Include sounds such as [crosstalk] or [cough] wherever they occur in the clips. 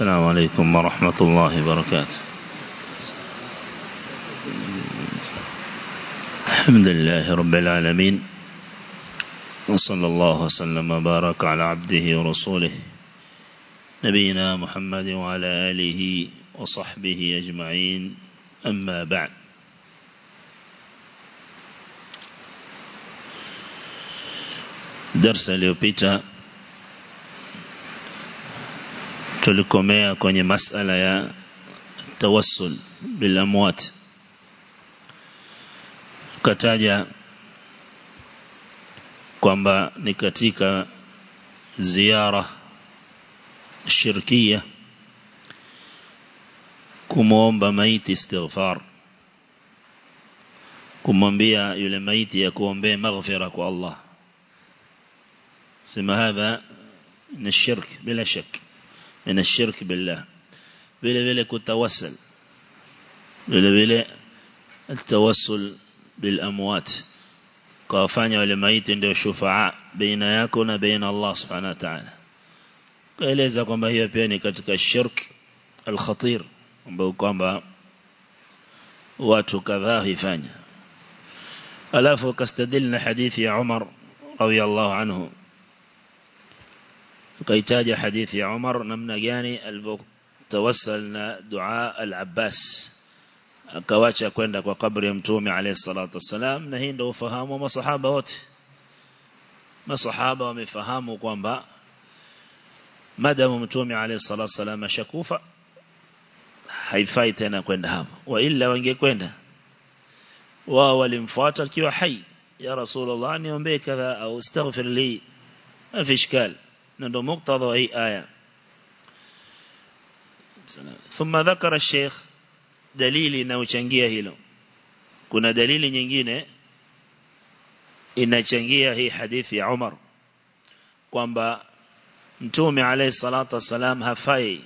السلام عليكم ورحمة الله وبركاته. الحمد لله رب العالمين. وصلى الله وسلم وبارك على عبده ورسوله نبينا محمد وعلى آله وصحبه أجمعين. أما بعد. درس اليوبيتا tulikomea kwenye masala ya tawassul bil amwat kataja kwamba ni katika ziara shirkia kumuomba maiti istighfar kumwambia yule maiti ya kuombea maghfira kwa Allah sema hadha ni shirk bila shak من الشرك بالله. بلا بلا كتوسل. بلا بلا التوسل بالأموات. قافاني ولمعيت عند الشفعاء بين يكون بين الله سبحانه وتعالى. قال إذا كما هي بياني كتك الشرك الخطير. وقام با واتكذاه فاني. ألافو استدلنا حديث عمر رضي الله عنه. قيتاج حديث عمر نمنا جاني توسلنا دعاء العباس. كواتشا كوندك وقبر يمتومي عليه الصلاة والسلام. نهين دو فهمو ما صحابة وات ما صحابة ومي فهمو قوانبا. مدام يمتومي عليه الصلاة والسلام شكوفا. شكوفة حيفايتنا كوندهام وإلا ونجي كوند وأول انفاتر كيو حي. يا رسول الله أن يمبي كذا أو استغفر لي. ما في إشكال. ndo muktadha hii aya thumma dhakara sheikh dalili inayochangia hilo kuna dalili nyingine inachangia hii hadithi ya Umar kwamba mtume alayhi salatu wasalam hafai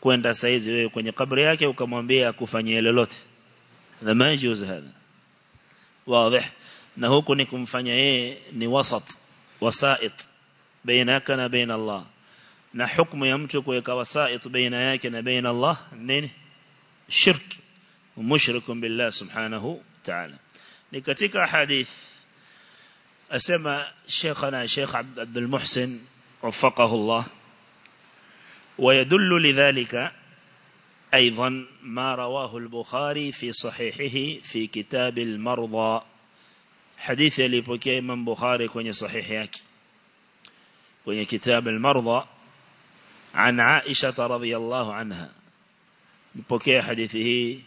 kwenda saizi wewe kwenye kabri yake ukamwambia akufanyie lolote lama yajuz hapa wazi na huku ni kumfanya yeye ni wasat wasait ya mtu kuweka wasait baina yake na baina Allah nini shirk ومشرك بالله سبحانه وتعالى. لكتك حديث أسمى شيخنا شيخ عبد المحسن وفقه الله. ويدل لذلك أيضا ما رواه البخاري في صحيحه في كتاب المرضى. حديث يليبكي من بخاري كوني صحيحيك وهي كتاب المرضى عن عائشة رضي الله عنها. بكي حديثه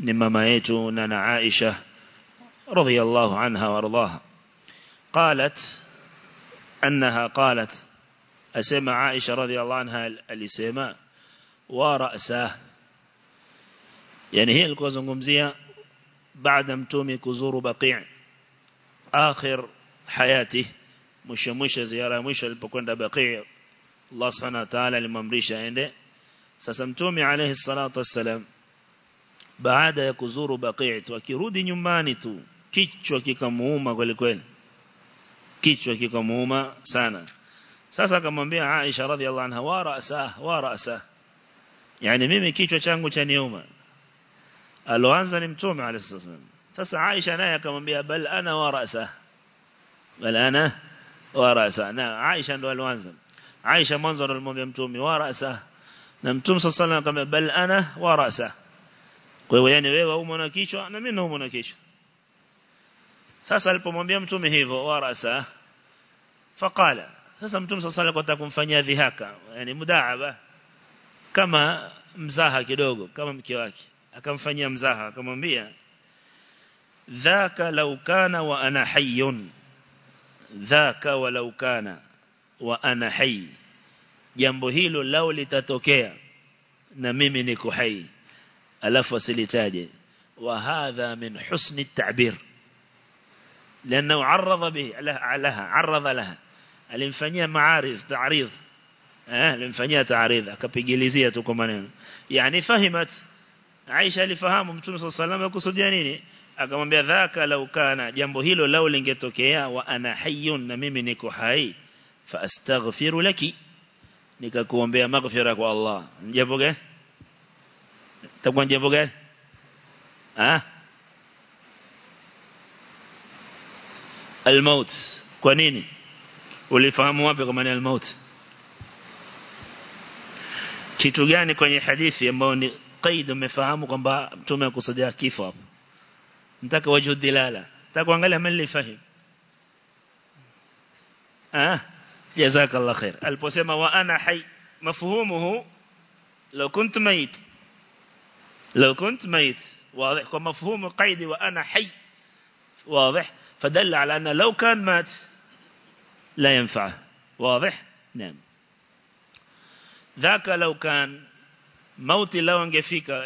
نمما أنا عائشة رضي الله عنها وارضاها. قالت أنها قالت أسمى عائشة رضي الله عنها الإسماء ورأسه. يعني هي الكوزن قمزية بعد امتومي كزور بقيع آخر حياته. Mwisho mwisho ziara mwisho alipokwenda baqi' Allah subhanahu wa ta'ala alimamrisha aende sasa mtume alayhi salatu wassalam baada ya kuzuru baqi' akirudi nyumbani tu kichwa kikamuuma kweli kweli kichwa kikamuuma sana sasa akamwambia Aisha radhiallahu anha wa ra'sa wa ra'sa yani mimi kichwa changu cha niuma aloanza ni mtume alayhisallam sasa Aisha naye akamwambia bal ana wa ra'sa bal ana ورأسه نعم عائشة ندوا الوانز عائشة منظر المؤمن توم ورأسه نم توم صلى الله عليه وسلم بل أنا ورأسه قوي يعني وهو مناكيش وأنا منه مناكيش سأسأل المؤمن توم هيفو ورأسه فقال سأسأل توم صلى الله عليه وسلم قتكم فني ذهك يعني مداعبة كما مزاحة كدوغو كما مكواك أكم فني مزاحة كما مبيا ذاك لو كان وأنا حيٌّ dhaka walau kana wa ana hayy jambo hilo lao litatokea na mimi niko hai alafu asilitaje wa hadha min husni at-ta'bir لأنه عرض به لها عرض لها alimfanyia maaridh ta'rid eh alimfanyia ta'rid akapigilizia tu kwa maneno yani fahimat Aisha alifahamu Mtume صلى الله عليه وسلم kusudia nini akamwambia dhaka lau kana jambo hilo lao lingetokea wa ana hayyun na mimi niko hai fa astaghfiru laki nikakuombea maghfira kwa Allah jambo gani takuwa jambo gani ah الموت kwa nini ulifahamu wapi kwa maana al-maut kitu gani kwenye hadithi ambayo ni qaid umefahamu kwamba mtume akusudia kifo hapo nataka wajhu dilala nataka kuangalia mali fahimu ah jazakallah khair aliposema wa ana hay mafhumuhu law kunt mayit law kunt mayit واضح ومفهوم قيد وأنا حي واضح فدل على أن لو كان مات لا ينفعه واضح نعم ذاك لو كان mauti lao angefika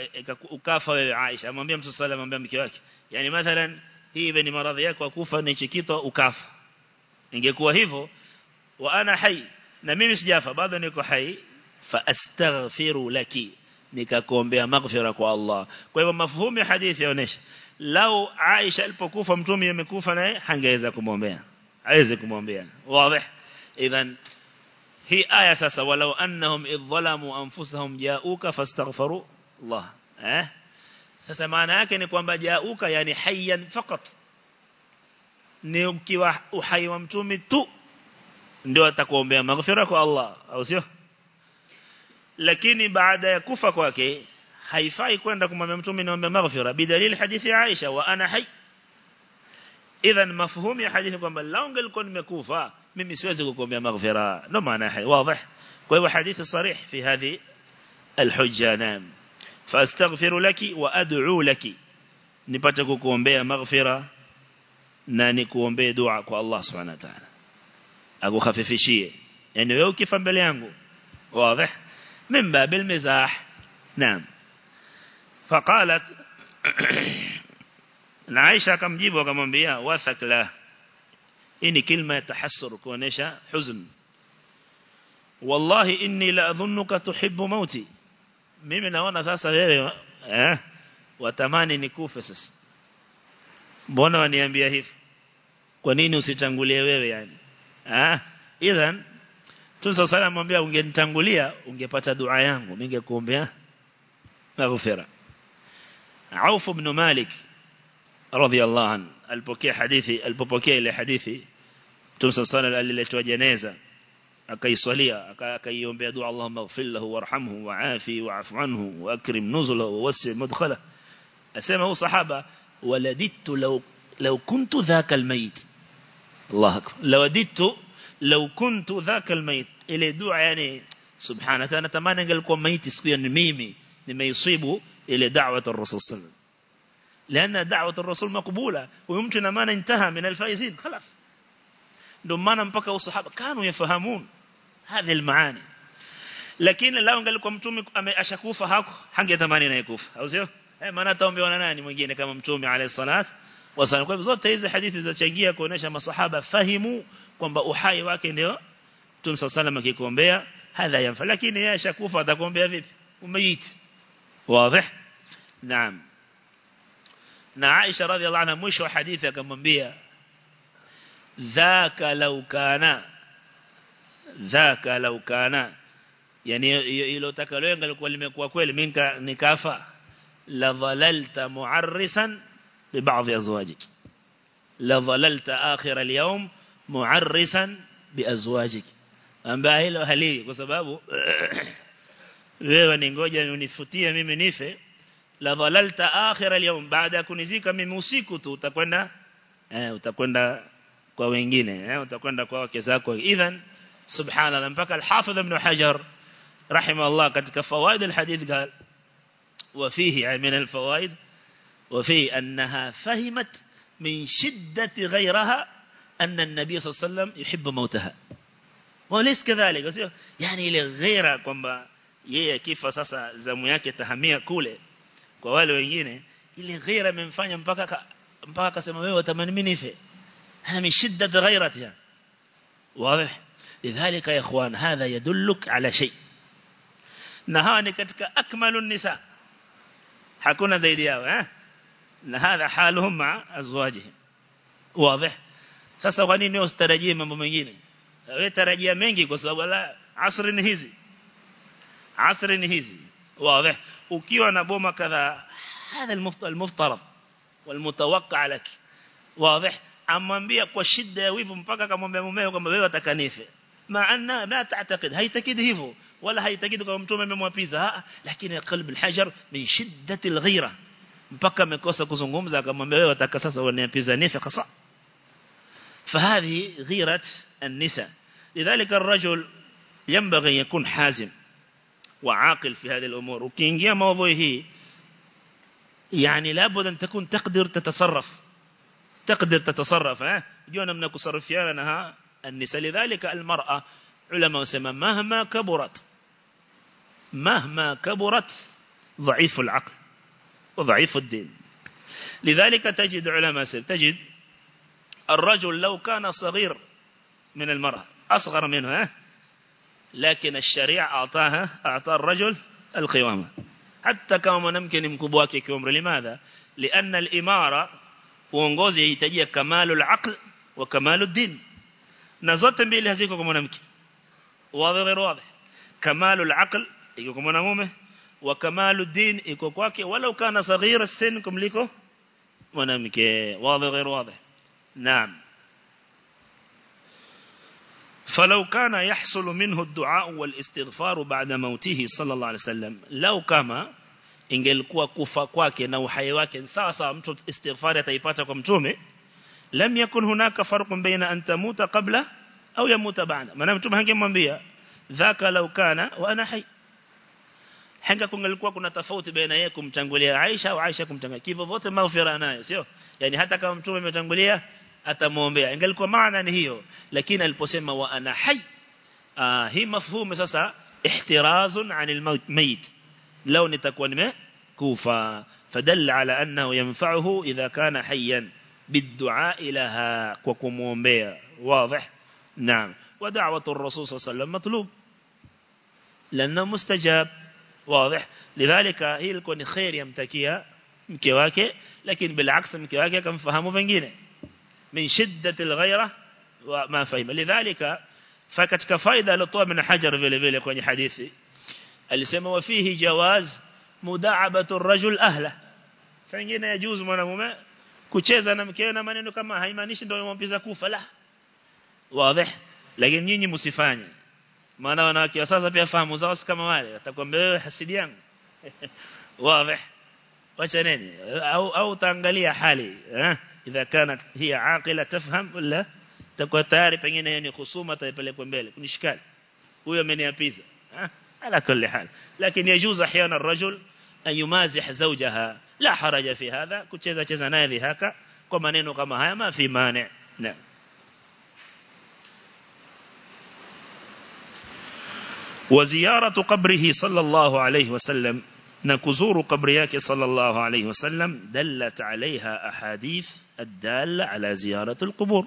ukafa wewe Aisha amwambia mtu sala amwambia mke wake يعني مثلا هي بين مرضيك وكوفة نشكيت وكاف إن إنك هيفو وأنا حي. نميم سجافة. بعد أنك حي فأستغفر لك. نككم بها مغفرة كو الله كيف مفهوم حديث يونيش لو عايشة كوفا متومي كوفا ناي حنجيزة كمم بها. عايزة كمم بها. واضح؟ إذا هي آية ساسا ولو أنهم إذ ظلموا أنفسهم جاءوك فاستغفروا الله. ها؟ Sasa maana yake ni kwamba jauka yani hayyan fakat ni ukiwa uhai wa mtume tu ndio atakuombea maghfira kwa Allah au sio lakini baada ya kufa kwake haifai kwenda kumwambia mtume niombe maghfira bidalili hadithi ya Aisha wa ana hai idhan mafhumu ya hadithi kwamba lao ngelikuwa nimekufa mimi siwezi kukuombea maghfira ndo maana hai wazi kwa hivyo hadithi sarih fi hadhi alhujja nam فاستغفر لك وأدعو لك. نبتكو كومبيا مغفرة ناني كومبيا دعا كو الله سبحانه وتعالى. أقو خففي شيء يعني يو كيف بليانغو واضح؟ من باب المزاح. نعم. فقالت [clears throat] العيشة كم جيبو كمومبيا واثق له. إني كلمة تحسر كونيشة حزن. والله إني لأظنك تحب موتي. Mimi naona sasa wewe eh watamani nikufe sasa. Mbona waniambia hivi? Kwa nini usitangulie wewe yani? Ah idhan tu sala mwambia ungenitangulia ungepata dua yangu ningekuombea maghfira. Auf ibn Malik radhiyallahu an alipokea hadithi alipopokea ile hadithi Mtume sala aliletwa jeneza أكي صليا أكي يوم بيدو اللهم اغفر له وارحمه وعافي وعف عنه وأكرم نزله ووسع مدخله. أسمه صحابة ولدت لو لو كنت ذاك الميت. الله أكبر. لودت لو كنت ذاك الميت. إلى دعاء يعني سبحانه أنا قال لكم ميت سقيان ميمي لما يصيبوا إلى دعوة الرسول صلى الله عليه وسلم. لأن دعوة الرسول مقبولة ويمكن ما انتهى من الفائزين خلاص. دم ما الصحابة كانوا يفهمون. هذه المعاني. لكن الله قال لكم إيه، تومي أشكوف هاك حنجة ثمانية نيكوف أوزيو ما نتوم بيونا ناني مجيني كما تومي عليه الصلاة وصلنا كل بزوت تيز حديث إذا تشجيع كونش ما صحابة فهموا كم بأحاي واكن يو توم صلى الله عليه وسلم بيا هذا ينفع. لكن يا شكوفة تكون بيا فيب وميت. واضح؟ نعم. نعائشة رضي الله عنها مش حديثة كما بيا ذاك لو كان dhaka lau kana. Yani hilo takaloenga lilikuwa limekuwa kweli minka nikafa. La dhalalta mu'arrisan bi ba'dhi azwajik. La dhalalta akhir al-yawm mu'arrisan bi azwajik. Ambaye hilo halii kwa sababu [clears throat] wewe ni ngoja unifutie mimi nife. La dhalalta akhir al-yawm baada ya kunizika mimi usiku tu utakwenda eh utakwenda kwa wengine eh utakwenda kwa wake zako. Idhan سبحان الله بك الحافظ ابن حجر رحمه الله قد كفوائد الحديث قال وفيه يعني من الفوائد وفيه أنها فهمت من شدة غيرها أن النبي صلى الله عليه وسلم يحب موتها وليس كذلك يعني لغيرها كما يهي كيف ساسا زمياك تهمية كولي كوالو ينجيني ili ghaira من mpaka mpaka akasema سماوي utamani في. nife من شدة غيرتها. واضح؟ لذلك يا إخوان هذا يدلك على شيء نهانك أكمل النساء حكونا زي دياو هذا حالهم مع أزواجهم واضح سأسواني نيوز ترجيه من بمجين ترجيه منجي قصوا ولا عصر نهيزي عصر نهيزي واضح وكيو نبوما كذا هذا المفترض والمتوقع لك واضح أمان بيك وشدة ويبو مفاقك أمان بيك ومفاقك ومفاقك مع أنها لا تعتقد هي تكده هو ولا هي تكده كم توما من موابيزة. لكن قلب الحجر من شدة الغيرة. بقى من قصة كزنجوم زا كم مبى وتكساس ونبيزة نيف قصة فهذه غيرة النساء. لذلك الرجل ينبغي يكون حازم وعاقل في هذه الأمور. وكينجيا موضوعه يعني لابد أن تكون تقدر تتصرف. تقدر تتصرف ها. جونا منك صرف يا لنا النساء لذلك المرأة علماء سما مهما كبرت مهما كبرت ضعيف العقل وضعيف الدين. لذلك تجد علماء تجد الرجل لو كان صغير من المرأة أصغر منها لكن الشريعة أعطاها أعطى الرجل القوامة. حتى كما ممكن مكبواك كمر لماذا؟ لأن الإمارة yahitajia kamalu al-aql wa kamalu ad-din na zote mbili haziko kwa mwanamke wazi غير واضح kamalu al-aql iko kwa mwanamume wa kamalu ad-din iko kwake walau kana saghira sin kumliko mwanamke wazi غير واضح نعم فلو كان يحصل منه الدعاء والاستغفار بعد موته صلى الله عليه وسلم لو كما ingelikuwa kufa kwake na uhai wake sawa sawa mtu istighfari ataipata kwa mtume لم يكن هناك فرق بين أن تموت قبله أو يموت بعد. ما نمتم هنجي مبيا ذاك لو كان وأنا حي. حنجا كن القوة كنا تفوت بين أيكم تنقولي عيشة وعيشة كم تنقولي كيف فوت ما في رأنا يسيو يعني حتى كم تنقولي ما تنقولي أتموبيا إن قال معنى هيو لكن البسمة وأنا حي. آه، هي مفهوم سسا احتراز عن الموت. ميت. لو نتكون ما كوفا. فدل على أنه ينفعه إذا كان حياً. بالدعاء لها وكمومبيا. واضح؟ نعم. ودعوة الرسول صلى الله عليه وسلم مطلوب. لأنه مستجاب. واضح؟ لذلك هي الكون خير يمتكيها. مكواك لكن بالعكس مكواك كم فهموا فنجينة. من شدة الغيرة وما فهم لذلك فكتك فايدة لطوى من حجر vile vile kwenye hadithi alisema wafihi jawaz mudaabatu rajul ahla saa nyingine yajuzu mwanamume kucheza na mkewe na maneno kama haimaanishi ndio yompiza kufa la wazi lakini nyinyi msifanye maana wanawake wa sasa pia fahamu zao si kama wale atakwambia wewe hasidi yangu wazi wacha nini au au taangalia hali eh idha kanat hiya aqila tafham wala takuwa tayari pengine yani husuma taipelekwa mbele kunishikali huyo ameniapiza eh على كل حال لكن يجوز أحيانا الرجل أن يمازح زوجها لا حرج في هذا. كتشذا كذا ناذي هكا كما نينو كما هيا ما في مانع. نعم. وزيارة قبره صلى الله عليه وسلم نكزور قبرياك صلى الله عليه وسلم دلت عليها أحاديث الدالة على زيارة القبور.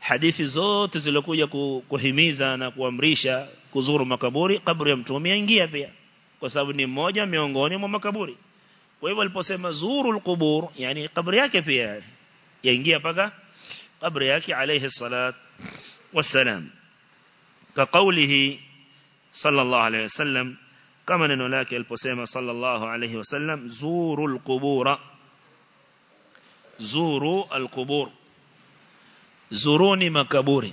hadithi zote zilizokuja kuhimiza na kuamrisha kuzuru makaburi kaburi ya mtume yaingia pia kwa sababu ni mmoja makaburi kwa hivyo aliposema zuru alqubur yani kaburi yake pia yaingia paka kaburi yake alayhi salat wassalam ka qawlihi sallallahu alayhi wasallam kama neno lake aliposema sallallahu alayhi wasallam zuru alqubura zuru alqubur zuruni makaburi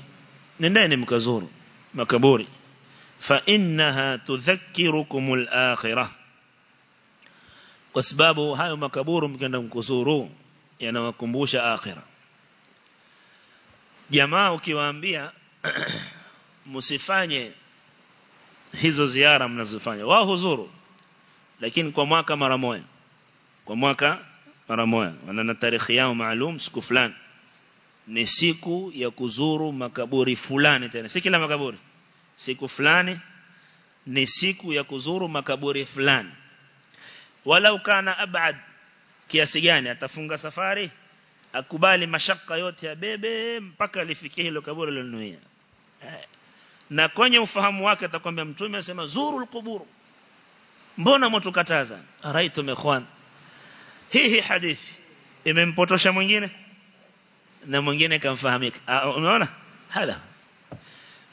nendeni mkazuru makaburi fa innaha tudhakkirukumul akhirah kwa sababu hayo makaburu mkienda mkuzuru yanawakumbusha akhira. Jamaa ukiwaambia [clears throat] msifanye hizo ziara mnazofanya. Wao huzuru lakini kwa mwaka mara moja. Kwa mwaka mara moja. Wana tarehe yao maalum siku fulani. Ni siku ya kuzuru makaburi fulani tena. Si kila makaburi. Siku fulani ni siku ya kuzuru makaburi fulani walau kana abad kiasi gani atafunga safari? Akubali mashaka yote ya bebe mpaka alifikie hilo kaburi lilonuia na kwenye ufahamu wake atakwambia mtume asema zuru alqubur mbona mtukataza raitu mekhwan hii hadithi imempotosha mwingine? Na mwingine kamfahamika unaona? Hala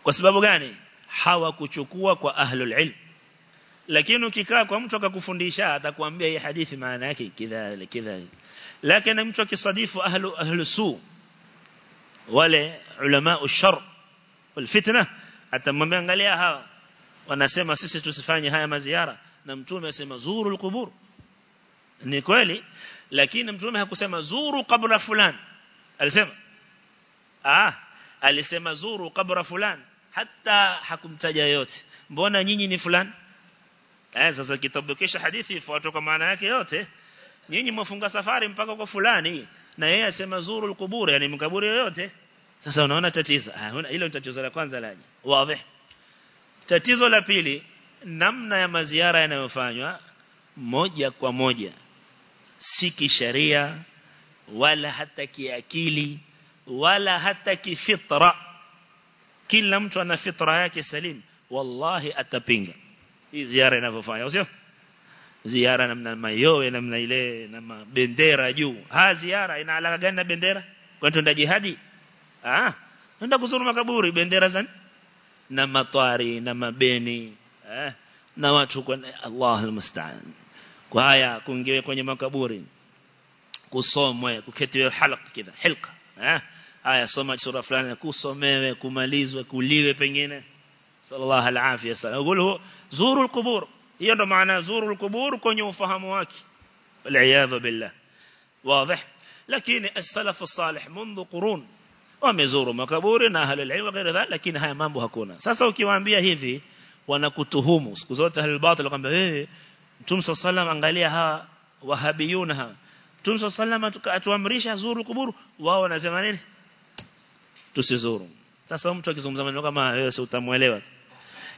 kwa sababu gani? Hawakuchukua kwa ahlul ilm lakini ukikaa kwa mtu akakufundisha atakwambia hii hadithi maana yake kidha kidha lakini mtu akisadifu ahlu ahlu su wale ulama ushar والفتنه atamwambia angalia hawa wanasema sisi tusifanye haya maziara na mtume asema zuru alqubur ni kweli lakini mtume hakusema zuru kabla fulani alisema ah alisema zuru kabla fulani hata hakumtaja yote mbona nyinyi ni fulani eh sasa kitabukisha hadithi ifuatwe kwa maana yake yote. Nyinyi mwafunga safari mpaka kwa fulani na yeye asema zuru alqubur yani mkaburi yoyote. Sasa unaona tatizo. Ah hilo ni tatizo la kwanza laje wazi. Tatizo la pili namna ya maziara yanayofanywa moja kwa moja. Si kisheria wala hata kiakili wala hata kifitra. Kila mtu ana fitra yake salim. Wallahi atapinga hii ziara inavyofanya sio ziara namna mayowe namna ile na bendera juu. Ha ziara ina alaka gani na bendera? Kwa tunda jihadi? Ah tunda kuzuru makaburi. Bendera zani na matwari na mabeni eh na watu kwa Allah almusta'an. Kwa haya kuingiwe kwenye makaburi kusomwe kuketiwe halq kidha halqa eh haya soma sura fulani kusomewe kumalizwe kuliwe pengine صلى الله العافية. صلى الله زور القبور. هي معنى زور القبور كن يوفهم واك العياذ بالله. واضح؟ لكن السلف الصالح منذ قرون. ومزور مكبور أهل العلم وغير ذلك لكن هاي ما بهكونا ساسو كي وانبيا هذي ونكتهم سكوزوت أهل الباطل قم به إيه، تمسى السلام انغاليها وهبيونها تمسى السلام أتوامريش زور القبور. واو نزمانين تسزورهم sasa mtu akizungumza maneno kama wewe si utamuelewa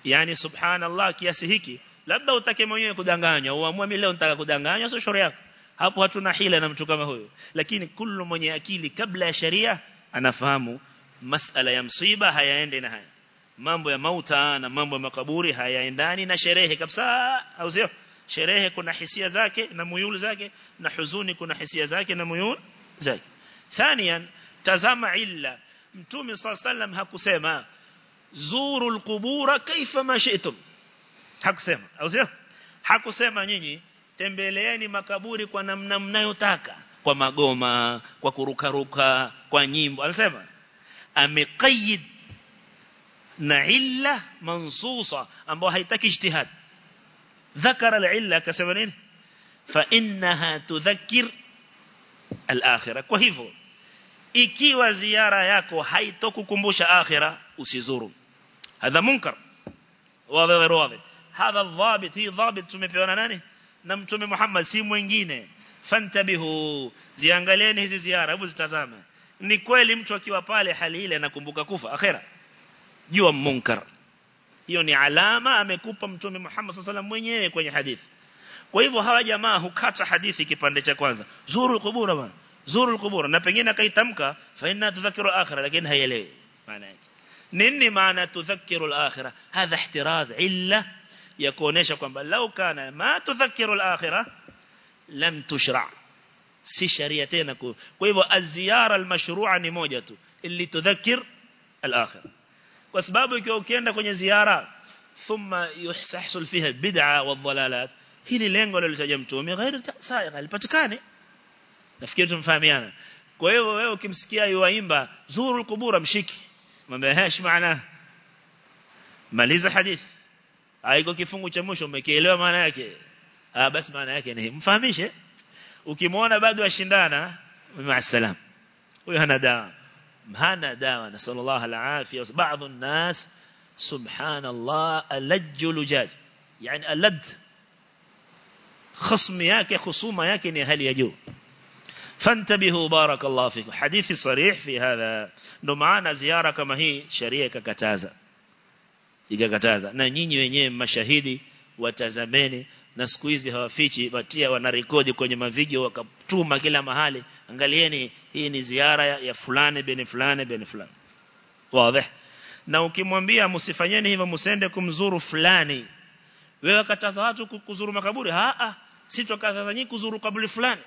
yani subhanallah kiasi hiki labda utake mwenyewe kudanganya uamue mimi leo nitaka kudanganya sio shauri yako. Hapo hatuna hila na mtu kama huyo. Lakini kullu mwenye akili kabla ya sharia anafahamu masala ya msiba hayaende na haya. Mambo ya mauta na mambo ya makaburi hayaendani na sherehe kabisa au sio? Sherehe kuna hisia zake na muyul zake na huzuni kuna hisia zake na muyul zake. Thaniyan tazama illa mtume sallam hakusema zuru alqubura kaifa ma shi'tum hakusema au sio hakusema nyinyi tembeleeni makaburi kwa namna mnayotaka kwa magoma kwa kurukaruka kwa nyimbo alisema ameqayyid na illa mansusa ambayo haitaki ijtihad ذكر العله innaha tudhakkir al-akhirah kwa hivyo ikiwa ziara yako haitokukumbusha akhira usizuru. Hadha munkar. Wa ghairu hadha dhabit hi dhabit tumepewa na nani? Na mtume Muhammad si mwingine. Fantabihu ziangalieni hizi ziara hebu zitazame. Ni kweli mtu akiwa pale hali ile anakumbuka kufa akhira. Jua munkar. Hiyo ni alama amekupa mtume Muhammad sallallahu mwenyewe kwenye hadithi. Kwa hivyo hawa jamaa hukata hadithi kipande cha kwanza. Zuru kubura bwana. Zuru kubura na pengine akaitamka fa inna tudhakiru akhira lakini haielewi maana yake nini maana tudhakiru al-akhirah hadha ihtiraz illa ya kuonesha kwamba lau kana ma tudhakiru al-akhirah lam tushra si sharia tena kwa hivyo az-ziyara al-mashru'a ni moja tu ili tudhakir al-akhirah kwa sababu ikiwa ukienda kwenye ziara thumma yuhsahsul fiha bid'a wa dhalalat hili lengo lilotaja mtume ghairi sahiha lipatikane nafikiri tumfahamiana kwa hivyo wewe ukimsikia yuaimba zuru al-qubur mshiki mwambie hash maana maliza hadithi haiko kifungu cha mwisho umekielewa maana yake ah basi maana yake ni mfahamishe ukimwona bado ashindana maasalam huyo hana dawa hana dawa na sallallahu alafia baadhi الناس سبحان الله ألج لجاج يعني ألد خصم yake خصومه yake ni hali ya juu fantabihu barakallahu fikum. Hadithi sarih fi hadha. Ndo maana ziara kama hii sharia ikakataza. Ikakataza. Na nyinyi wenyewe mashahidi watazameni na siku hizi hawafichi batia wanarekodi kwenye mavideo wakatuma kila mahali angalieni hii ni ziara ya, fulani bin fulani bin fulani. Wazi. Na ukimwambia msifanyeni hivyo msende kumzuru fulani. Wewe kataza watu kuzuru makaburi? A a sitokaza nyinyi kuzuru kaburi fulani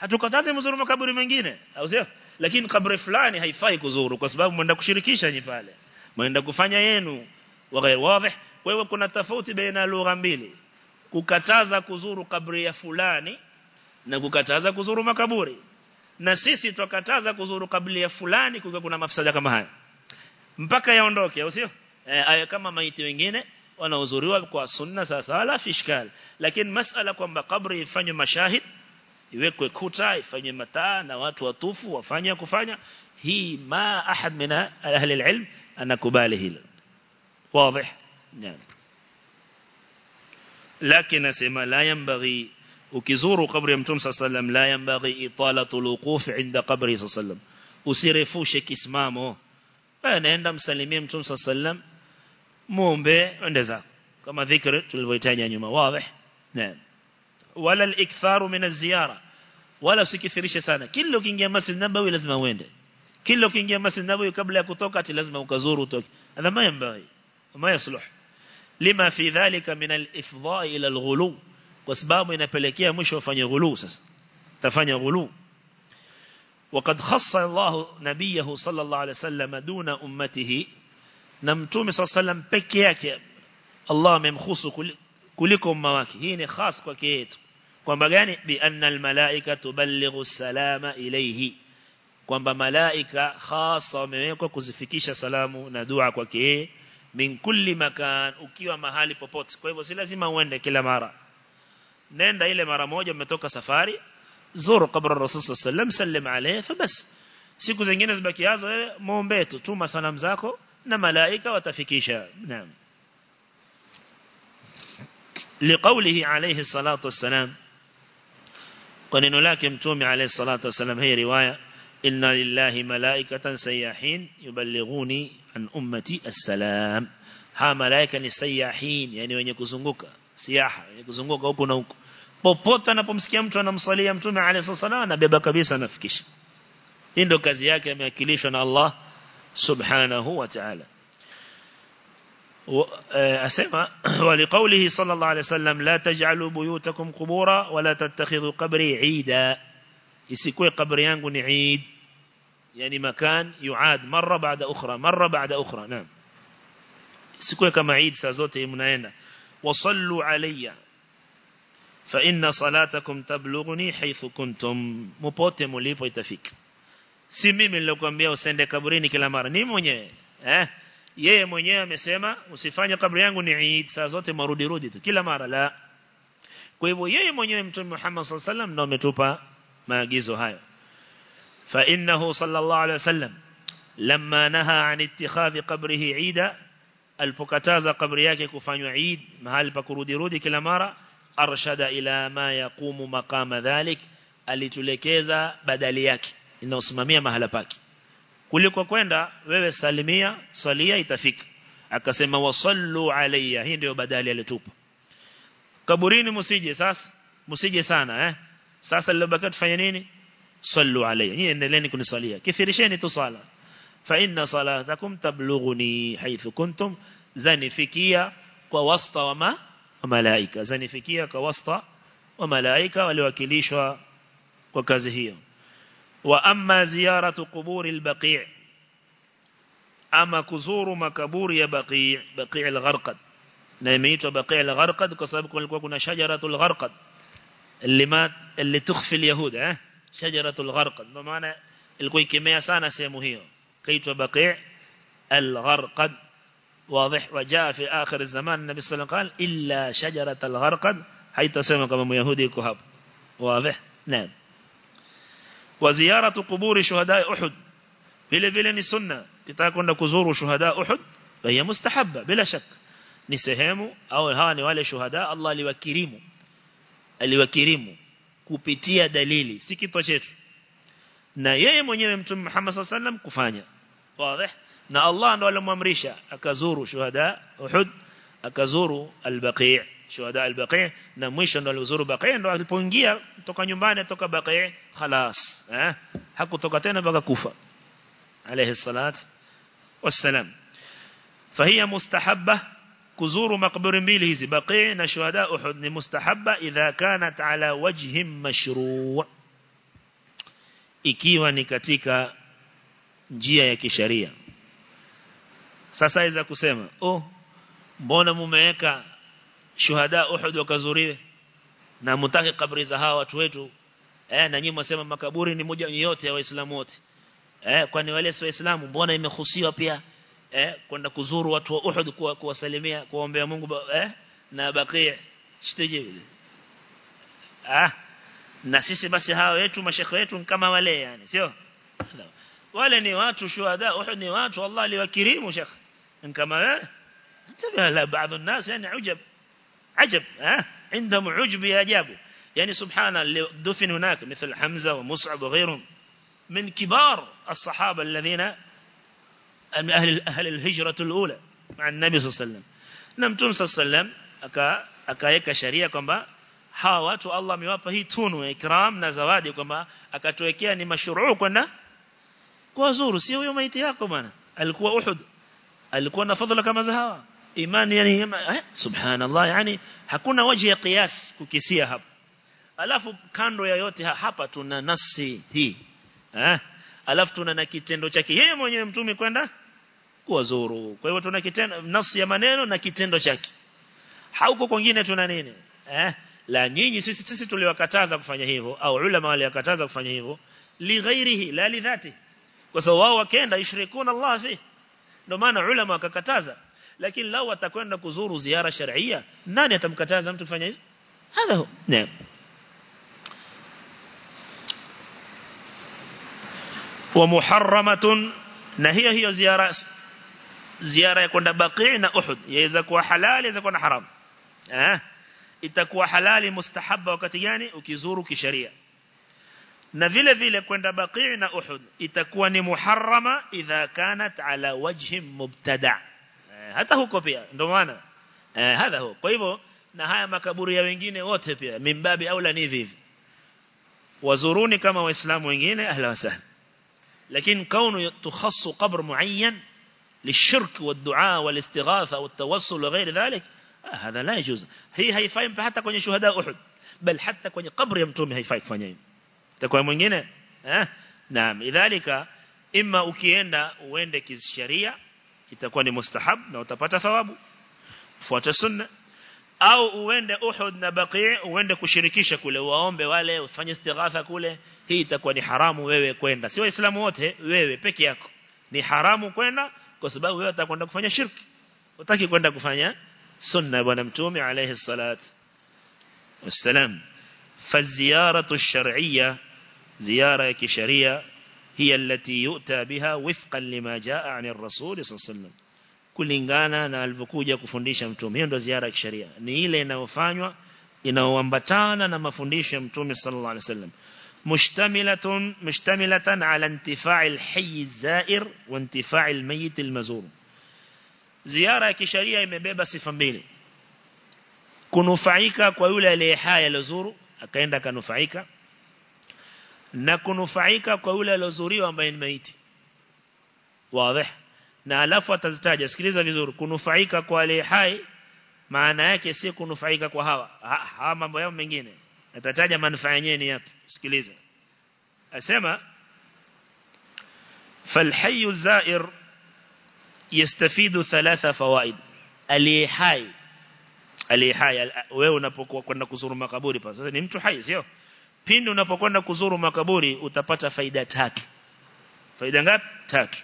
hatukataze mzuru makaburi mengine au sio? Lakini kaburi fulani haifai kuzuru kwa sababu mwenda kushirikisha nyi pale. Mwenda kufanya yenu wazi wadhih kwa hiyo kuna tofauti baina lugha mbili. Kukataza kuzuru kabri ya fulani na kukataza kuzuru makaburi. Na sisi tukataza kuzuru kabri ya fulani kwa kuna mafsada kama haya. Mpaka yaondoke au sio? E, kama maiti wengine wanauzuriwa kwa sunna sasa la fishkal. Lakini masala kwamba kabri ifanywe mashahid iwekwe kuta ifanywe mataa na watu watufu wafanye kufanya hii ma ahad min ahli alilm anakubali hilo واضح نعم لكن اسمع لا ينبغي ukizuru kabri ya mtume sallam la yambaghi italatu alwuquf inda qabri sallam usirefushe kisimamo wewe naenda msalimie mtume sallam muombe ende zako kama dhikri tulivyoitaja nyuma wazi naam ولا الإكثار من الزيارة. ولا سكثريشة سانة كل لو كنجي مسجد نبوي لازم ويند كل لو كنجي مسجد نبوي قبل يكتوك لازم وكزوره توك هذا ما ينبغي ما يصلح لما في ذلك من الإفضاء إلى الغلو واسباب من أبلكية مش وفني غلو تفني غلو وقد خص الله نبيه صلى الله عليه وسلم دون أمته نمتومي صلى الله عليه وسلم بكيك الله ممخص كل kuliko umma wake. Hii ni khas kwake yetu. Kwamba gani? Bi anna al malaika tuballighu salama ilayhi. Kwamba malaika khasa wamewekwa kuzifikisha salamu na dua kwake min kulli makan ukiwa mahali popote. Kwa hivyo si lazima uende kila mara. Nenda ile mara moja umetoka safari zuru kabra rasul sallam sallim alayhi fabas siku zingine zibakiazo wewe muombe tu tuma salamu zako na malaika watafikisha. Naam لقوله عليه الصلاة والسلام. قلنا لكن تومي عليه الصلاة والسلام. هي رواية. إن لله ملائكة سياحين يبلغوني عن أمتي السلام. ها ملائكة سياحين يعني وين يكوزنقوك سياحة وين يكوزنقوك أو كنوك popote anapomsikia na anamsalia mtume عليه الصلاة والسلام anabeba kabisa nafikisha hii ndo kazi yake ameakilishwa na Allah subhanahu wa ta'ala. أسمى [clears throat] ولقوله صلى الله عليه وسلم لا تجعلوا بيوتكم قبورا ولا تتخذوا قبري عيدا. يسكوي قبري ni عيد يعني مكان يعاد مرة بعد أخرى مرة بعد أخرى نعم يسكوي كما عيد سازوته مناينا وصلوا علي فإن صلاتكم تبلغني حيث كنتم مpote mlipo itafika. Si mimi nilokuambia usende kaburini kila mara ni mwenyewe eh? Yeye mwenyewe amesema usifanye kaburi yangu ni Eid saa zote marudi rudi tu kila mara la kwa hivyo yeye mwenyewe mtume Muhammad sallallahu alaihi wasallam ndio ametupa maagizo hayo fa innahu sallallahu alaihi wasallam lamma naha an ittikhadhi qabrihi Eid alipokataza kaburi yake kufanywa Eid mahali pa kurudi rudi kila mara arshada ila ma yaqumu maqama dhalik alitulekeza badali yake inaosimamia mahala pake kuliko kwenda wewe salimia salia itafika. Akasema wasallu alayya. Hii ndio badali alitupa. Kaburini msije sasa msije sana eh? Sasa lilobaki tufanye nini? Sallu alayya. Nyinyi endeleeni kunisalia. Kithirisheni tu sala. Fa inna salatakum tablughuni haythu kuntum. Zanifikia kwa wasta wa ma? Wa malaika. Zanifikia kwa wasta wa malaika waliwakilishwa kwa kazi hiyo وأما زيارة قبور البقيع أما كزور مكبور يا بقيع بقيع الغرقد. نميت بقيع الغرقد كسبب كنا شجرة الغرقد. اللي ما اللي تخفي اليهود آه شجرة الغرقد. بمعنى الكوي كمية سنة سيمهيو كيت بقيع الغرقد. واضح. وجاء في آخر الزمان النبي صلى الله عليه وسلم قال إلا شجرة الغرقد حيث سمى كما يهودي كهب. واضح؟ نعم. وزيارة قبور شهداء أحد. بلا بلا نسنة تتاكونا كزور شهداء أحد؟ فهي مستحبة بلا شك. نسهم أو هاني والي شهداء الله اللي وكريمو اللي وكريمو كوبيتيا دليلي. سكي توجير. نا يهي من محمد صلى الله عليه وسلم كفانيا. واضح؟ نا الله نوالا ممرشا أكزور شهداء أحد أكزور البقيع. شهداء البقيع نمشي عند الوزور البقيع نروح البونجيا توكا نيمبانة توكا بقيع خلاص ها؟ حكوا توكا تنا بقى كوفة. عليه الصلاة والسلام. فهي مستحبة كزور مقبر ميلهز بقيع نشهداء أحد مستحبة إذا كانت على وجه مشروع. ikiwa ni katika يا ya kisharia sasa iza أو oh mbona shuhada Uhud wakazuriwe na mtaki kabri za hawa watu wetu eh na nyinyi msema makaburi ni moja yote ya waislamu wote eh kwani wale si waislamu mbona imehusiwa pia eh kwenda kuzuru watu wa Uhud kuwa kuwasalimia kuombea Mungu eh na Baqi' shiteje ah na sisi basi hawa wetu mashekhe wetu kama wale yani sio wale ni watu shuhada Uhud ni watu Allah aliwakirimu shekhe kama wewe انتبه لا بعض الناس يعني عجب عجب ها؟ عندهم عجب يا جابو. يعني سبحان اللي دفن هناك مثل حمزة ومصعب وغيرهم. من كبار الصحابة الذين أهل أهل الهجرة الأولى مع النبي صلى الله عليه وسلم. نمتون صلى الله عليه وسلم أكا أكايك شريعة كمبا حاوات الله ميوابه تونو إكرام نزوادي كمبا أكا توكياني مشروع كنا كوزور سيو يوم ايتياكم أنا ألكوا أحد. ألكوا نفضل كما زهوا imani yani eh, subhanallah yani hakuna waji ya qiyas kukisia hapa alafu kando ya yote hapa tuna nasi hii eh alafu tuna na kitendo chake yeye mwenyewe mtume kwenda kuwazuru. Kwa hivyo tuna kitendo nasi ya maneno na kitendo chake. Hauko kwingine tuna nini eh la nyinyi sisi sisi tuliwakataza kufanya hivyo au ulama waliwakataza kufanya hivyo li ghairihi la li dhati. Kwa sababu wao wakaenda yushrikuna Allah fi. Ndio maana ulama wakakataza lakini lao watakwenda kuzuru ziara sharia nani atamkataza mtu kufanya hivyo hadha hu. Naam. Wa muharramatun na hiyo hiyo ziara ziara ya kwenda Baqi na Uhud yaweza kuwa halali yaweza kuwa haram. Eh itakuwa halali mustahabba wakati gani? Ukizuru kisharia. Na vile vile kwenda Baqi na Uhud itakuwa ni muharrama idha kanat ala wajhi mubtada hata huko pia ndio maana eh hadha huko kwa hivyo na haya makaburi ya wengine wote pia mimbabi aula ni hivi wazuruni kama waislamu wengine ahla wasahla lakini kaunu tukhassu qabr muayyan للشرك والدعاء والاستغاثة والتوسل ذلك هذا لا يجوز هي هيفai hata kwenye shuhada Uhud bal hata kwenye kabri ya mtume haifai kufanya hivyo itakuwa mwingine eh naam idhalika imma ukienda uende kisheria itakuwa ni mustahab na utapata thawabu fuata sunna au uende Uhud na Baqi uende kushirikisha kule waombe wale ufanye istighatha kule hii itakuwa ni haramu wewe kwenda si waislamu wote wewe peke yako ni haramu kwenda kwa sababu wewe utakwenda kufanya shirki utaki kwenda kufanya sunna bwana mtume alayhi salat wassalam فالزيارة الشرعية زيارة كشرية هي التي يؤتى بها وفقا لما جاء عن الرسول صلى الله عليه وسلم. كلنغانا نالفكوجة كفنديش يمتوم هي زيارة كشريعة نيلة نوفانوا إنوانبتانا نمفنديش يمتوم صلى الله عليه وسلم مشتملة, مشتملة على انتفاع الحي الزائر وانتفاع الميت المزور زيارة كشريعة مبيبا سفنبيل كنفعيكا كويولا ليحايا لزور أكيندا كنفعيكا na kunufaika kwa yule aliyozuriwa ambaye ni maiti wazi na alafu atazitaja sikiliza vizuri kunufaika kwa aliye hai maana yake si kunufaika kwa hawa hawa mambo yao mengine atataja manufaa yenyewe ni yapi sikiliza asema فالحي الزائر يستفيد ثلاثة فوائد aliye hai aliye hai wewe unapokuwa kwenda kuzuru makaburi pa sasa ni mtu hai sio Pindi unapokwenda kuzuru makaburi utapata faida tatu. Faida ngapi? Tatu.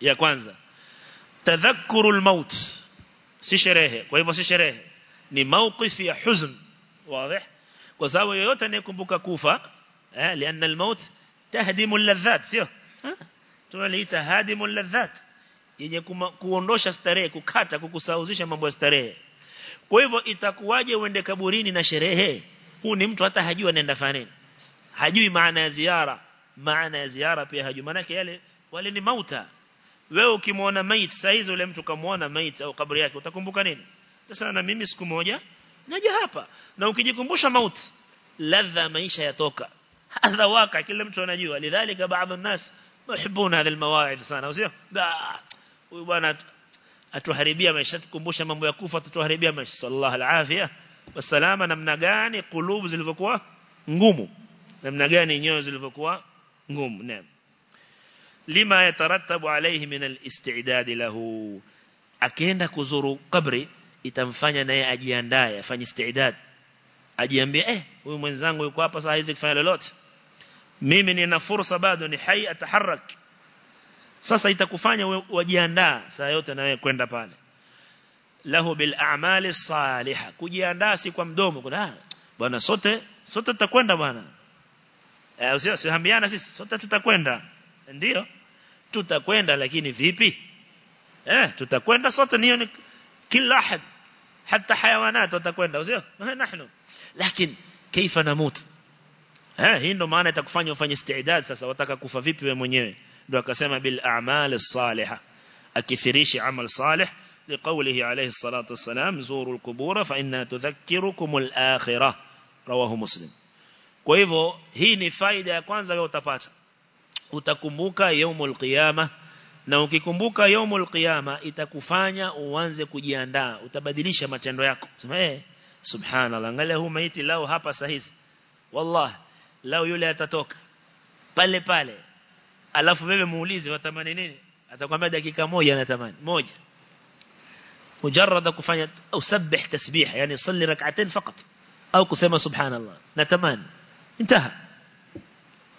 Ya kwanza tadhakkuru almaut. Si sherehe. Kwa hivyo si sherehe. Ni mauqif ya huzn. Wazi. Kwa sababu yoyote anayekumbuka kufa eh lianna almaut tahdimu alladhat sio? Tunaliita hadimu alladhat. Yenye kuondosha starehe kukata kukusauzisha mambo ya starehe. Kwa hivyo itakuwaje uende kaburini na sherehe huu ni mtu hata hajui anaenda fanya nini hajui maana ya ziara maana ya ziara pia hajui maana yale wale ni mauta wewe ukimwona mait saizi ule mtu kamuona mait au kaburi yake utakumbuka nini sasa na mimi siku moja naja hapa na ukijikumbusha mauti ladha maisha yatoka hadha waka kila mtu anajua lidhalika baadhi الناس yuhibbuna hadha almawaidh sana usio huyu bwana atuharibia maisha tukumbusha mambo ya kufa tutuharibia maisha sallallahu alafia wasalama namna gani kulubu zilivyokuwa ngumu? Namna gani nyoyo zilivyokuwa ngumu? Naam. Lima yatarattabu alayhi min al-istidad lahu. Akienda kuzuru kabri itamfanya naye ajiandae afanye isti'dad. Ajiambie eh huyu mwenzangu yuko hapa saa hizi kufanya lolote. Mimi nina fursa bado ni hai ataharak sasa itakufanya wajiandaa saa yote na wewe kwenda pale lahu bil a'mali salihah. Kujiandaa si kwa mdomo kuna bwana sote sote tutakwenda bwana. Eh usio siambiana sisi sote tutakwenda. Ndio tutakwenda lakini vipi? Eh tutakwenda sote niyo ni kila ahad hata hayawanat watakwenda. Usio nahnu. Lakini kaifa namut? Eh hii ndo maana itakufanya ufanye istiidad sasa wataka kufa vipi wewe mwenyewe? Ndio akasema bil a'mal salihah. Akithirishi amal salih لقوله عليه الصلاة والسلام زوروا القبور فإنها تذكركم الآخرة رواه مسلم kwa hivyo hii ni faida ya kwanza wewe utapata utakumbuka yaumul qiyama na ukikumbuka yaumul qiyama itakufanya uanze kujiandaa utabadilisha matendo yako sema eh subhanallah angalia huu maiti lao hapa sahihi wallahi lao yule atatoka pale pale alafu wewe muulize watamani nini atakwambia dakika moja anatamani moja مجرد كفاية أو سبح تسبيح يعني صلي ركعتين فقط. أو كسيما سبحان الله. نتمان. انتهى.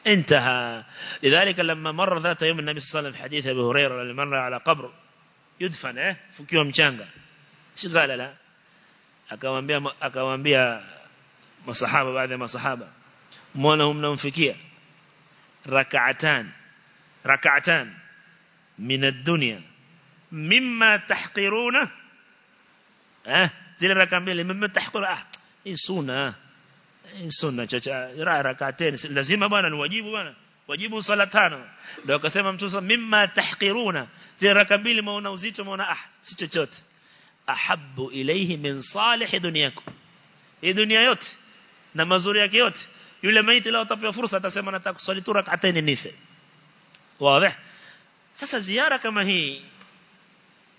انتهى. لذلك لما مر ذات يوم النبي صلى الله عليه وسلم حديث أبي هريرة مر على قبر يدفن آه فكيوا مchanga إيش قال لا akawaambia akawaambia masahaba baadhi ya masahaba muone mnamfikia rak'atan rak'atan min ad-dunya mimma tahqiruna eh zile raka mbili mimma tahqira ah hii sunna hii sunna chacha rak'atain lazima bwana ni wajibu bwana wajibu sala tano ndio akasema mtu mimma tahqiruna zile raka mbili maona uzito maona ah si chochote ahabbu ilayhi min salih dunyakum hii dunia yote na mazuri yake yote yule maiti leo atapewa fursa atasema nataka kusali tu rak'atain nife wazi sasa ziara kama hii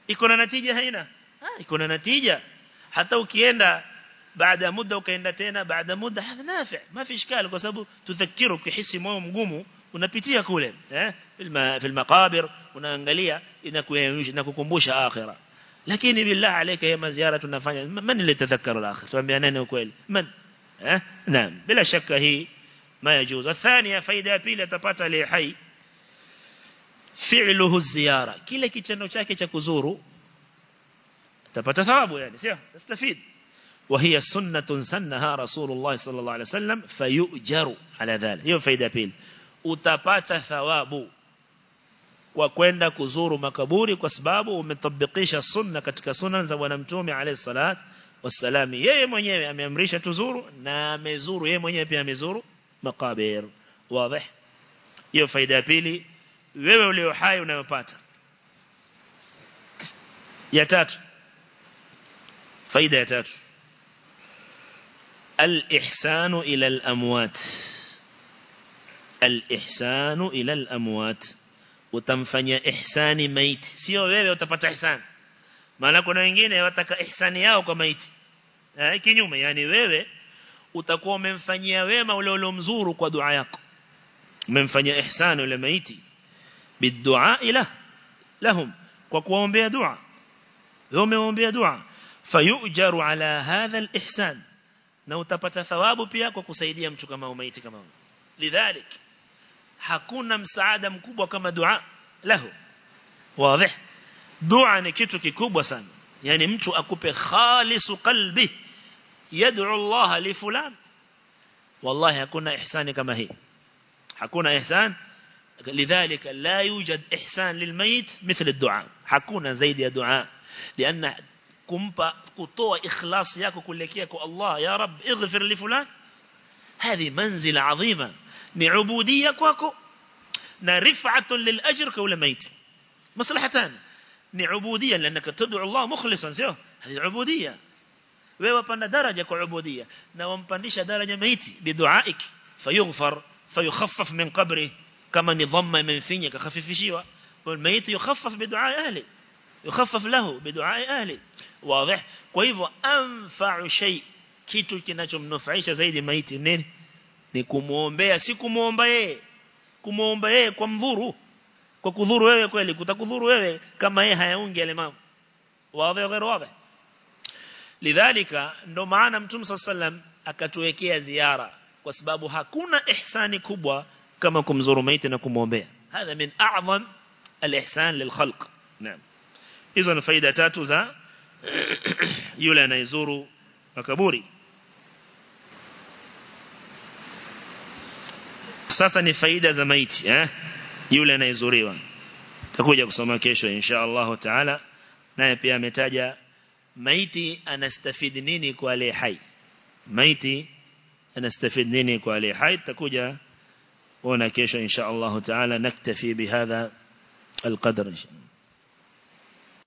iko na natija haina ah يكون نتيجة حتى وكيندا بعد مدة وكيندا تينا بعد مدة هذا نافع ما في إشكال قصبو تذكره كيحس ما هو مقومه ونبيتيه كله في المقابر ونانجليا إنك وينج إنك كومبوش آخرة لكن بالله عليك هي مزيارة نفاني من اللي تذكر الآخر تومي أنا نقول من نعم بلا شك هي ما يجوز الثانية فإذا بيل تبات لي حي فعله الزيارة كلا كي تنو تاكي تكزورو chake cha kuzuru atapata thawabu yani sio tastafid وهي سنة سنها رسول الله صلى الله عليه وسلم فيؤجر على ذلك hiyo faida pili utapata thawabu kwa kwenda kuzuru makaburi kwa sababu umetabikisha sunna katika sunna za bwana mtume alayhi salat wassalam yeye mwenyewe ameamrisha tuzuru na amezuru yeye mwenyewe pia amezuru makabir wazi hiyo faida ya pili wewe ulio hai unayopata ya tatu فايدة يتاج الإحسان إلى الأموات. الإحسان إلى الأموات. وتنفني إحسان ميت. سيو بيبي وتفت إحسان. ما لكونا ينجين يواتك إحسان ياو كميت. آه، كنيوم يعني بيبي utakuwa umemfanyia wema ule ule mzuri kwa dua yako umemfanyia ihsan ule maiti bidua ila lahum kwa kuombea dua wewe umeombea فيؤجر على هذا الإحسان. نوتبت ثواب بياك وكسيدي أمتك ما أميت كما لذلك حكون مسعادة مكبوة كما دعاء له واضح دعاء نكتو كبوة سان يعني أمتو أكب خالص قلبه يدعو الله لفلان والله حكون إحسان كما هي حكون إحسان لذلك لا يوجد إحسان للميت مثل الدعاء حكون زيد يا دعاء لأن كمبا كتوى إخلاص ياكو كلك ياكو الله يا رب اغفر لفلان هذه منزلة عظيمة نعبودية كوكو نرفعة للأجر كولا ميت مصلحتان نعبودية لأنك تدعو الله مخلصا سيو هذه عبودية ويوبان درجة كعبودية نوانبانش درجة ميت بدعائك فيغفر فيخفف من قبره كما نضم من فينك خفف شيوه والميت يخفف بدعاء أهلي يخفف له بدعاء أهله. واضح؟ كويفو أنفع شيء. كيتو كناتو منفعيش زايد ميت نين نكموهم بيا سيكموهم بيا كموهم بيا كم ذورو ككذورو يوي كما هي هايونجي الإمام واضح غير واضح لذلك ndo maana Mtume صلى الله عليه وسلم akatuwekea ziara. Kwa sababu hakuna ihsani kubwa kama kumzuru maiti na kumwombea. Hadha min a'zam al-ihsan lil hizo ni faida tatu za [clears throat] yule anayezuru makaburi sasa ni faida za maiti eh yule anayezuriwa takuja kusoma kesho insha Allah taala naye pia ametaja maiti anastafidi nini kwa aliye hai maiti anastafidi nini kwa aliye hai takuja ona kesho insha Allah taala naktafi bihadha القدر إن شاء الله